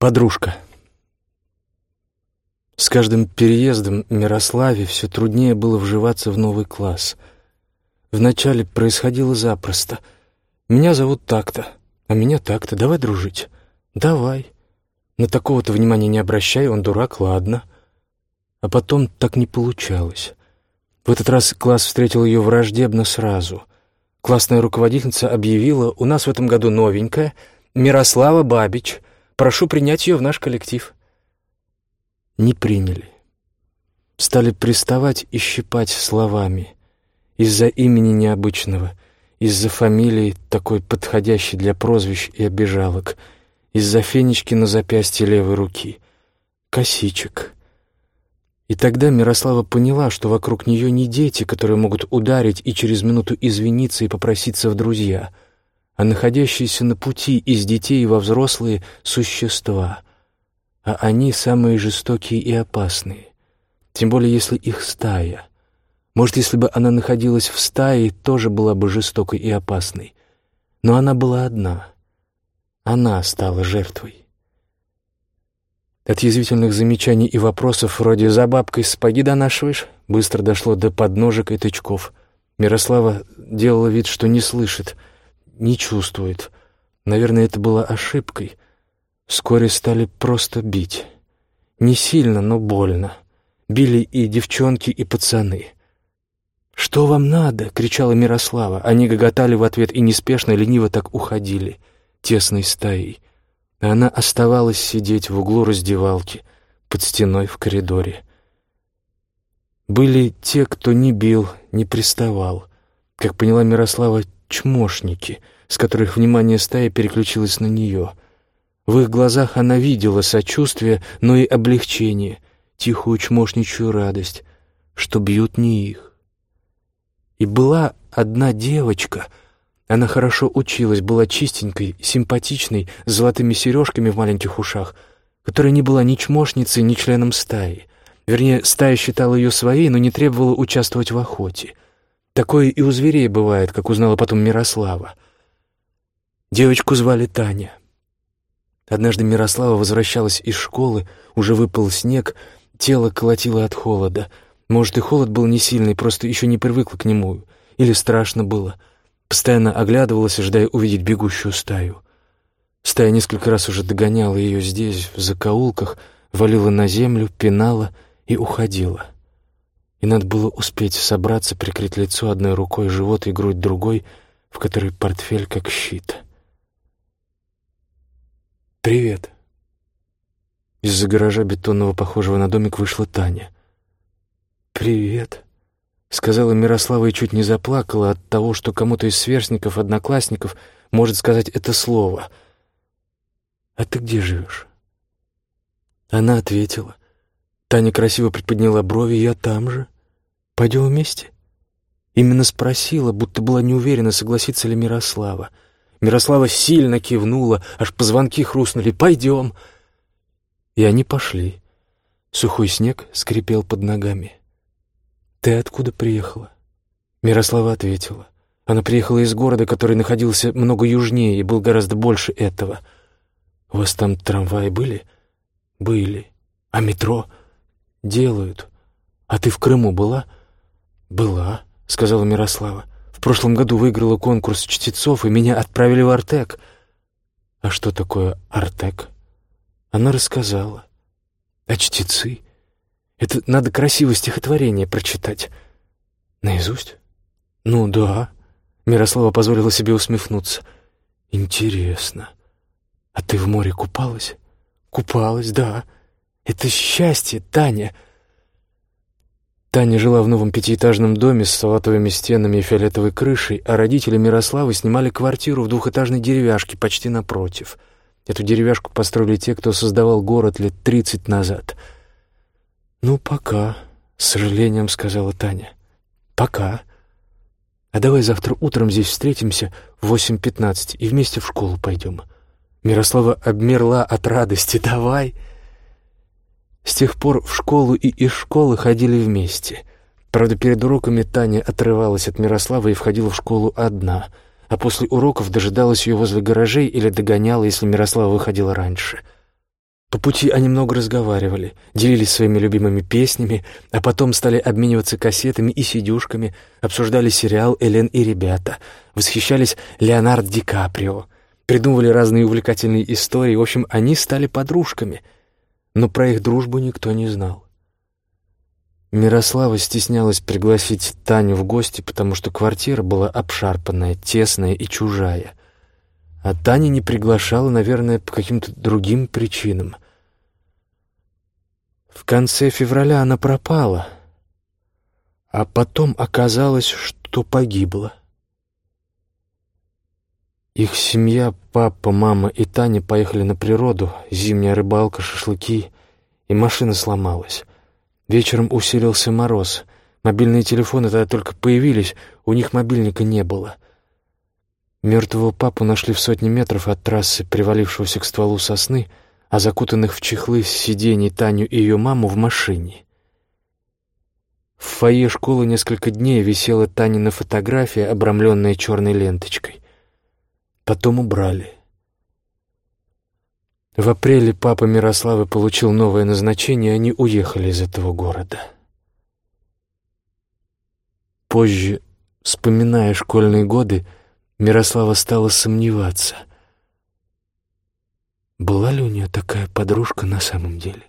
Подружка. С каждым переездом Мирославе все труднее было вживаться в новый класс. Вначале происходило запросто. «Меня зовут так-то, а меня так-то. Давай дружить». «Давай». На такого-то внимания не обращай, он дурак, ладно. А потом так не получалось. В этот раз класс встретил ее враждебно сразу. Классная руководительница объявила, у нас в этом году новенькая, Мирослава Бабич. Прошу принять ее в наш коллектив. Не приняли. Стали приставать и щипать словами. Из-за имени необычного, из-за фамилии, такой подходящей для прозвищ и обижалок, из-за фенечки на запястье левой руки. Косичек. И тогда Мирослава поняла, что вокруг нее не дети, которые могут ударить и через минуту извиниться и попроситься в друзья — а находящиеся на пути из детей во взрослые существа, а они самые жестокие и опасные, тем более если их стая. Может, если бы она находилась в стае, тоже была бы жестокой и опасной. Но она была одна. Она стала жертвой. От язвительных замечаний и вопросов вроде «за бабкой сапоги донашиваешь» быстро дошло до подножек и тычков. Мирослава делала вид, что не слышит — не чувствует. Наверное, это была ошибкой. Вскоре стали просто бить. Не сильно, но больно. Били и девчонки, и пацаны. «Что вам надо?» — кричала Мирослава. Они гоготали в ответ и неспешно, лениво так уходили, тесной стаей. А она оставалась сидеть в углу раздевалки, под стеной в коридоре. Были те, кто не бил, не приставал. Как поняла Мирослава, чмошники, с которых внимание стаи переключилось на нее. В их глазах она видела сочувствие, но и облегчение, тихую чмошничью радость, что бьют не их. И была одна девочка, она хорошо училась, была чистенькой, симпатичной, с золотыми сережками в маленьких ушах, которая не была ни чмошницей, ни членом стаи. Вернее, стая считала ее своей, но не требовала участвовать в охоте. Такое и у зверей бывает, как узнала потом Мирослава. Девочку звали Таня. Однажды Мирослава возвращалась из школы, уже выпал снег, тело колотило от холода. Может, и холод был не сильный, просто еще не привыкла к нему. Или страшно было. Постоянно оглядывалась, ожидая увидеть бегущую стаю. Стая несколько раз уже догоняла ее здесь, в закоулках, валила на землю, пинала и уходила и надо было успеть собраться, прикрыть лицо одной рукой, живот и грудь другой, в которой портфель как щит. «Привет!» Из-за гаража бетонного, похожего на домик, вышла Таня. «Привет!» — сказала Мирослава и чуть не заплакала от того, что кому-то из сверстников, одноклассников может сказать это слово. «А ты где живешь?» Она ответила. Таня красиво приподняла брови, я там же. Пойдем вместе? Именно спросила, будто была не уверена, согласится ли Мирослава. Мирослава сильно кивнула, аж позвонки хрустнули. «Пойдем!» И они пошли. Сухой снег скрипел под ногами. «Ты откуда приехала?» Мирослава ответила. Она приехала из города, который находился много южнее и был гораздо больше этого. «У вас там трамваи были?» «Были. А метро?» делают. А ты в Крыму была?» «Была», — сказала Мирослава. «В прошлом году выиграла конкурс чтецов, и меня отправили в Артек». «А что такое Артек?» Она рассказала. «А чтецы? Это надо красивое стихотворение прочитать». «Наизусть?» «Ну да». Мирослава позволила себе усмехнуться. «Интересно. А ты в море купалась?» «Купалась, да». Это счастье, Таня!» Таня жила в новом пятиэтажном доме с салатовыми стенами и фиолетовой крышей, а родители Мирославы снимали квартиру в двухэтажной деревяшке почти напротив. Эту деревяшку построили те, кто создавал город лет тридцать назад. «Ну, пока», — с сожалением сказала Таня. «Пока. А давай завтра утром здесь встретимся в восемь пятнадцать и вместе в школу пойдем». Мирослава обмерла от радости. «Давай!» С тех пор в школу и из школы ходили вместе. Правда, перед уроками Таня отрывалась от Мирослава и входила в школу одна, а после уроков дожидалась ее возле гаражей или догоняла, если Мирослава выходила раньше — По пути они много разговаривали, делились своими любимыми песнями, а потом стали обмениваться кассетами и сидюшками, обсуждали сериал «Элен и ребята», восхищались Леонардо Ди Каприо, придумывали разные увлекательные истории. В общем, они стали подружками, но про их дружбу никто не знал. Мирослава стеснялась пригласить Таню в гости, потому что квартира была обшарпанная, тесная и чужая. А Таня не приглашала, наверное, по каким-то другим причинам. В конце февраля она пропала, а потом оказалось, что погибла. Их семья, папа, мама и Таня поехали на природу, зимняя рыбалка, шашлыки, и машина сломалась. Вечером усилился мороз. Мобильные телефоны тогда только появились, у них мобильника не было. Мертвого папу нашли в сотне метров от трассы, привалившегося к стволу сосны, а закутанных в чехлы с сидений Таню и ее маму в машине. В фойе школы несколько дней висела Танина фотография, обрамленная черной ленточкой. Потом убрали. В апреле папа Мирославы получил новое назначение, и они уехали из этого города. Позже, вспоминая школьные годы, Мирослава стала сомневаться, была ли у нее такая подружка на самом деле.